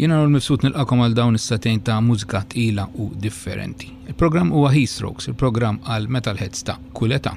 Jiena għal mifsud nilqakom għal dawn is-satejn ta' mużika tqila u differenti. Il-programm huwa Heat Strokes, il-programm għal metalheads ta' kull età.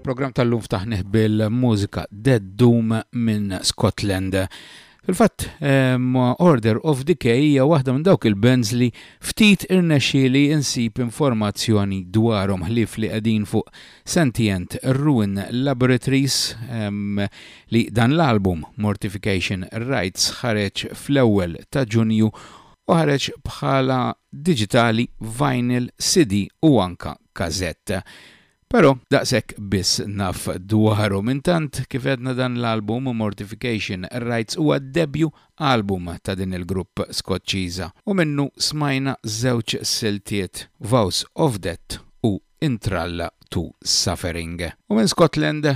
Programm tal-lum ftaħnih bil-mużika Dead Doom minn Scotland. Fil-fatt, um, Order of Decay hija waħda minn dawk il-bands li ftit irnexxieli insib informazzjoni dwarhom ħlief li qegħdin fuq Sentient Ruin Laboratories um, li dan l-album Mortification Rights ħareġ fl-ewwel ta' Ġunju u ħareġ bħala digitali, vinyl, CD u anka kazetta. Però, daqshekk biss naf dwarhom. Intant, kif għedna dan l-album, Mortification Rites huwa d-debju album ta' din il-grupp Skoċċiża u minnu smajna żewġ siltiet, Vows of Death u Intralla to Suffering. U minn Scotland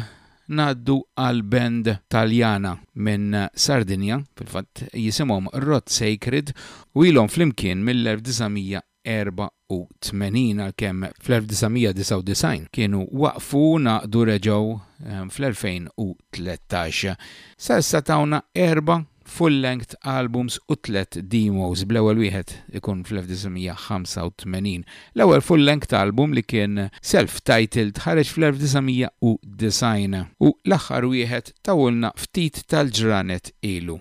ngħaddu għal band Taljana minn Sardinja, fil-fatt jisimhom Rot Sacred u ilhom flimkien mill-1900 84 għalkemm fl-1999 kienu waqfu u ngħaqdu reġgħu fl-2013. Sa issa tawna erba' full-length albums u tliet demos bl-ewwel wieħed ikun fl-1985. L-ewwel full-length album li kien self-titled ħareġ fl-1990 u l-aħħar wieħed tawulna ftit tal-ġranet ilu.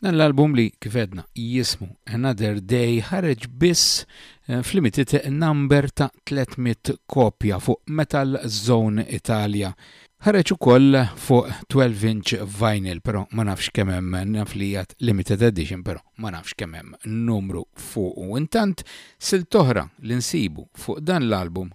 Dan l-album li kifedna jismu Another Day ħareġ biss eh, f'limited number ta' 300 kopja fuq Metal Zone Italia. Ħareġ ukoll fuq 12 inch vinyl, però ma nafx kemm hemm naf li jgħat limited edition, però ma nafx kemm hemm numru fuq u intant sil toħra li nsibu fuq dan l-album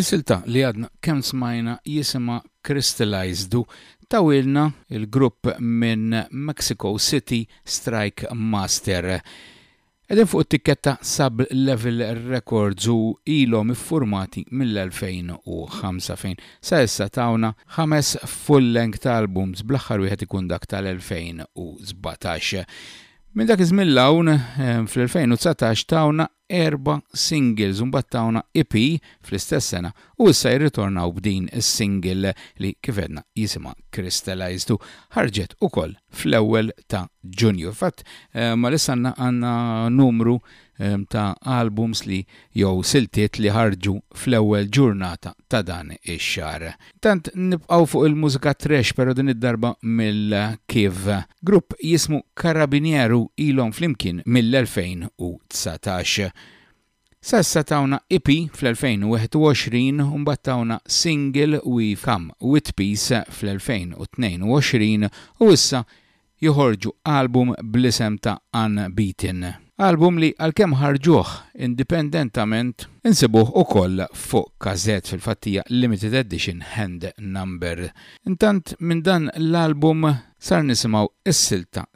Is-silta li għadna kemm smajna jisima Crystallized u tawilna il-grupp minn Mexico City Strike Master. Qegħdin fuq it-tikketta Sub Level Records u ilhom iffurmati mill-2005 fejn sa issa tawna ħames full length albums bl-aħħar wieħed ikun dak tal-2017. Minn dak iż-żmien 'l hawn fl-2019 tawna erba' singles u mbagħad tawna EP fl-istess sena U issa jirritornaw b'din is-single li kif għedna jisimha Crystallised u ħarġet ukoll fl-ewwel ta' Ġunju. Fil-fatt bħalissa għandna numru ta' albums li jew siltiet li ħarġu fl-ewwel ġurnata ta' dan ix-xahar. Tant nibqgħu fuq il-mużika thrash però din id-darba mill-Kiev. Grupp jismu Carabinier u ilhom flimkien mill-2019. Sa issa tawna EP fl-2021 u mbagħad tawna single We've Come With Peace fl-2022 u issa joħorġu album bl-isem ta' Unbeaten. Album li għalkemm ħarġuh indipendentament, insibuh ukoll fuq każett fil-fatt hija limited edition hand number. Intant minn dan l-album sar nisimgħu s-silta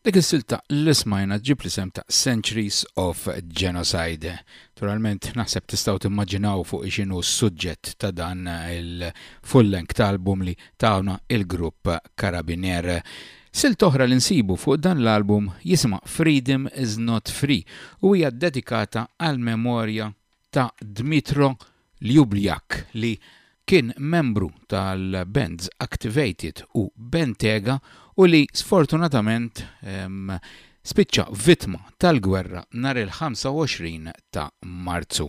Dik is-silta li smajna ġib l-isem ta' Centuries of Genocide. Naturalment naħseb tistgħu timmaġinaw fuq x'inhu s-suġġett ta' dan il-full length album li tawna il-grupp Karabiner. Silt oħra li nsibu fuq dan l-album jisimha Freedom Is Not Free u hija ddedikata għall-memorja ta' Dmytro Ljublyak li kien membru tal-bands Activated u Bentega u li sfortunatament spiċċa vittma tal-gwerra nhar il-25 ta' Marzu.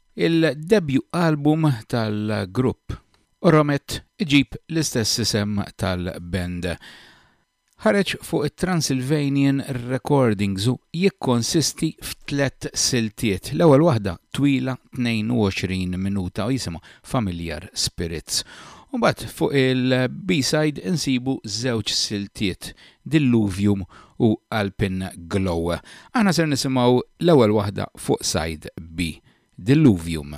Il-debju album tal-grupp, Oromet iġib l-istess isem tal-band, ħareġ fuq it-Transylvanian Recordings u jikkonsisti f'tliet siltiet, l-ewwel waħda twila 22 minuta u jisimha Familiar Spirits. Imbagħad fuq il-B-side insibu żewġ siltiet, Dilluvium u Alpin Glow. Aħna ser nisimgħu l-ewwel waħda fuq side B. Dilluvium.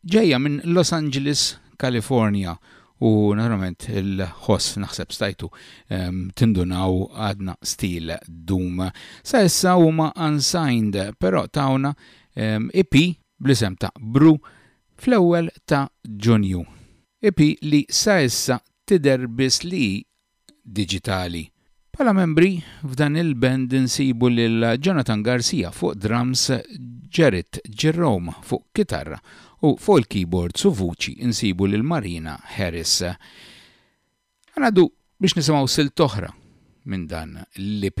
Ġejja minn Los Angeles, California u naturalment il-ħoss naħseb stajtu ehm, tindunaw għadna stil dum. Sa issa huma unsigned, però tawna ehm, EP bl-isem ta' Bru fl-ewwel ta' Ġunju. EP li sa issa tidher biss li diġitali. Bħala membri, f'dan il-band insibu lil Jonathan Garcia fuq drums, Gerrit Jerome fuq kitarra u fuq il-keyboards u vuċi insibu lil Marina Harris. Ħa ngħaddu biex nisimgħu silt oħra minn dan l-EP.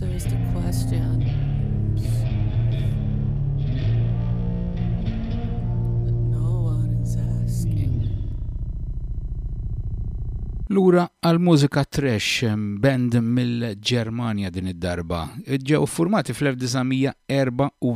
There is the question. Lura għal mużika trash band mill-Ġermanja din id-darba. Ġew formati fl-1984 u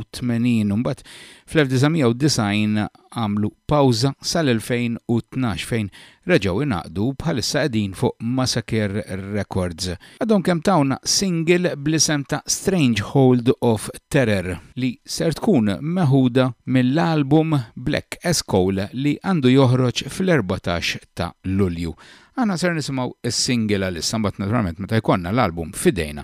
mbagħad fl-1990 għamlu pawża sal-2012 fejn reġgħu jingħaqdu u bħalissa qegħdin fuq Massacre Records. Għadhom kemm tawna single bl-isem ta' Strange Hold of Terror, li ser tkun meħuda mill-album Black as Coal li għandu joħroġ fl-erbatax ta' Lulju. Aħna ser nisimgħu s-single għalissa mbagħad naturalment meta jkollna l-album f'idejna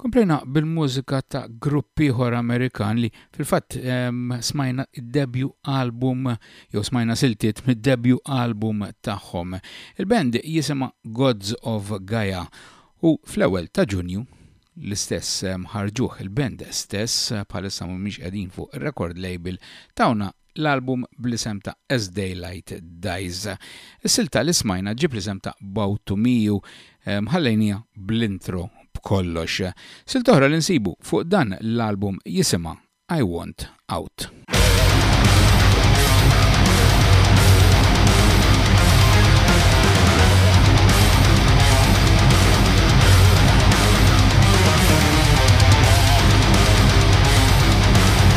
Komplejna bil-mużika ta' grupp ieħor Amerikan li fil-fatt ehm, smajna id-debju album jew smajna siltiet mid-debju album tagħhom. Il-band jisimha Gods of Gaia u fl-ewwel ta' Ġunju l-istess ehm, ħarġuh il-band stess bħalissa mhumiex qegħdin fuq record label tawna l-album bl-isem ta' As Daylight Dies. Is-silta li smajna ġġib l-isem ta' Bow to Me u eh, mħallejnija bl-intro b'kollox. Silta oħra li nsibu fuq dan l-album jisimha I Want Out.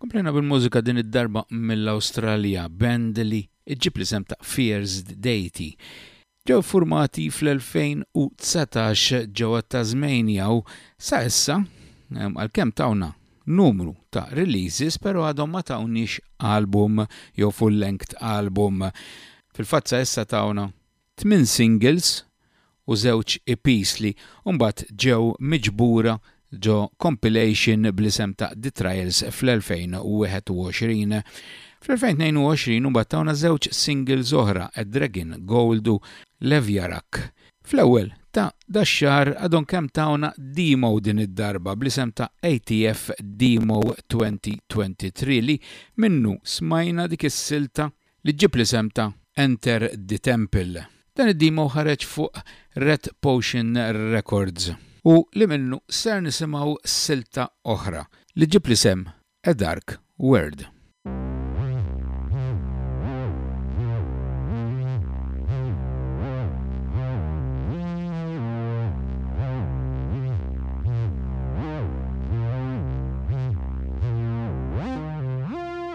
Komplejna bil-mużika din id-darba mill-Awstralja, band li ġġib l-isem ta' Fearsed Deity. Ġew iffurmati fl-2019 ġewwa t-Tasmania u sa issa, għalkemm tawna numru ta' releases, però għadhom ma tawniex album jew full-length album. Fil-fatt sa issa tawna Tmien singles u żewġ EP's li mbagħad ġew miġbura ġo compilation bl-isem ta' The Trials fl-2021. Fl-2022 mbagħad tawna żewġ singles oħra, A Dragon Gold u Levjarak. Fl-ewwel ta' dax-xahar għadhom kemm tawna demo din id-darba bl-isem ta' ATF Demo 2023 li minnu smajna dik is-silta li ġġib l-isem ta' Enter the Temple. Dan id-demo ħareġ fuq Red Potion Records. U li minnu ser nisimgħu silta oħra li ġġib l-isem A Dark Word.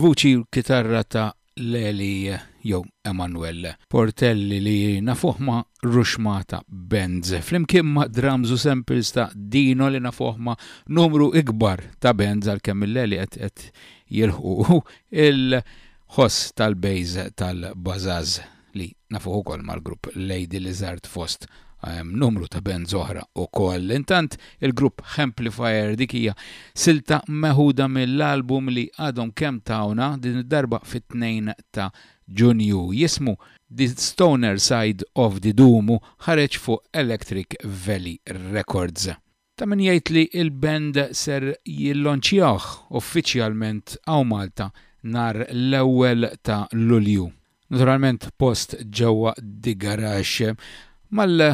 l-vuċi u l-kitarra ta' Leli jew Emanuel Portelli li nafuħ ma' ruxmata bands, flimkien ma' drums u samples ta' Dino li nafuh ma' numru ikbar ta' bands għalkemm il-Leli qed qed jilħqu il-ħoss tal-bass tal-Bażaż li nafuh ukoll mal-grupp Lady Lizard fost numru ta' bands oħra ukoll. Intant il-grupp Hemplifier dik hija silta meħuda mill-album li għadhom kemm tawna din id-darba fit-2 ta' Ġunju, Jismu The Stoner Side of the Dumu ħareġ fuq Electric Valley Records. Ta' min jgħid li l-band ser jillonċjawh uffiċjalment hawn Malta nhar l-ewwel ta' Lulju. Naturalment post ġewwa The Garage. Mal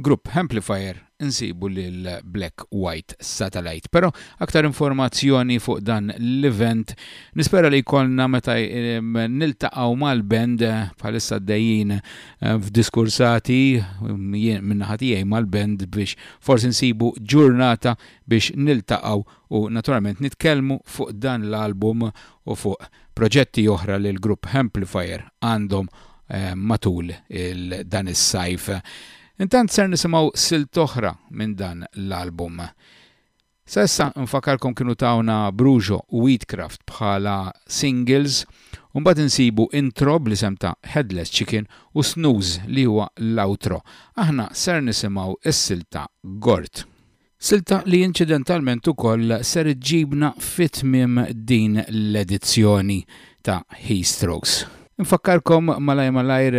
Grupp Hamplifier insibu lil Black White Satellite. Però aktar informazzjoni fuq dan l-event nispera li jkollna meta niltaqgħu mal-band bħalissa għaddejjin f'diskursati jien min-naħa tiegħi mal-band biex forsi nsibu ġurnata biex niltaqgħu u naturalment nitkellmu fuq dan l-album u fuq Proġetti oħra li l-grupp Hamplifier għandhom matul dan is-sajf. Intant ser nisimgħu silt oħra minn dan l-album. Sa issa nfakkarkom kienu tawna Brujo u Weedcraft bħala singles u mbagħad insibu intro bl-isem ta' Headless Chicken u Snooze li huwa l-outro. Aħna ser nisimgħu s-silta Gort. Silta li inċidentalment ukoll ser iġġibna fi tmiem din l-edizzjoni ta' Heatstrokes. Infakkarkom malajr malajr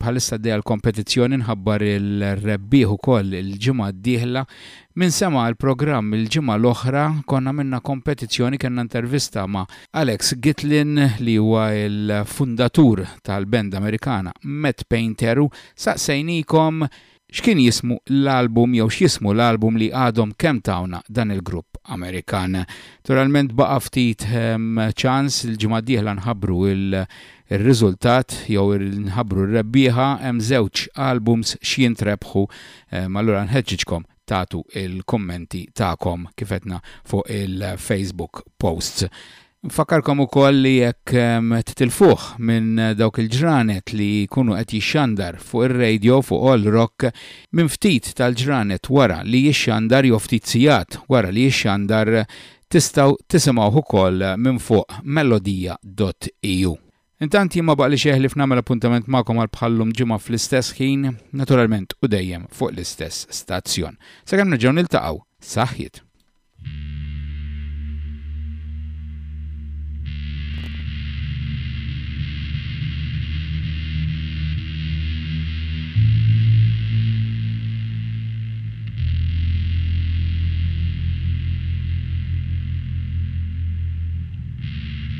bħalissa għaddejja l-kompetizzjoni nħabbar il-rebbieħ ukoll il-ġimgħa d-dieħla. Min sema' l-programm il-ġimgħa l-oħra konna għamilna kompetizzjoni kellna intervista ma' Alex Gitlin li huwa l-fundatur tal-band Amerikana Mad Painteru saqsejnikom X'kien jismu l-album jew x'jismu l-album li għadhom kemm tawna dan il-grupp Amerikan? Naturalment baqa' ftit ċans, il-ġimgħa d-dieħla nħabbru r-riżultat jew nħabbru r-rebbieħa, hemm żewġ albums x'jintrebħu, allura nħeġġiġkom tagħtu l-kummenti tagħkom kif għedna fuq il-Facebook posts. Nfakkarkom ukoll li jekk titilfuh minn dawk il-ġranet li jkunu qed jixxandar fuq ir-radio fuq All Rock minn ftit tal-ġranet wara li jixxandar jew ftit sigħat wara li jixxandar tistgħu tisimgħuh ukoll minn fuq mellodia dot EU. Intant jien ma baqlix jeħlif nagħmel appuntament magħkom għal bħal llum Ġimgħa fl-istess ħin, naturalment u dejjem fuq l-istess stazzjon. Sakemm nerġgħu niltaqgħu, saħħiet!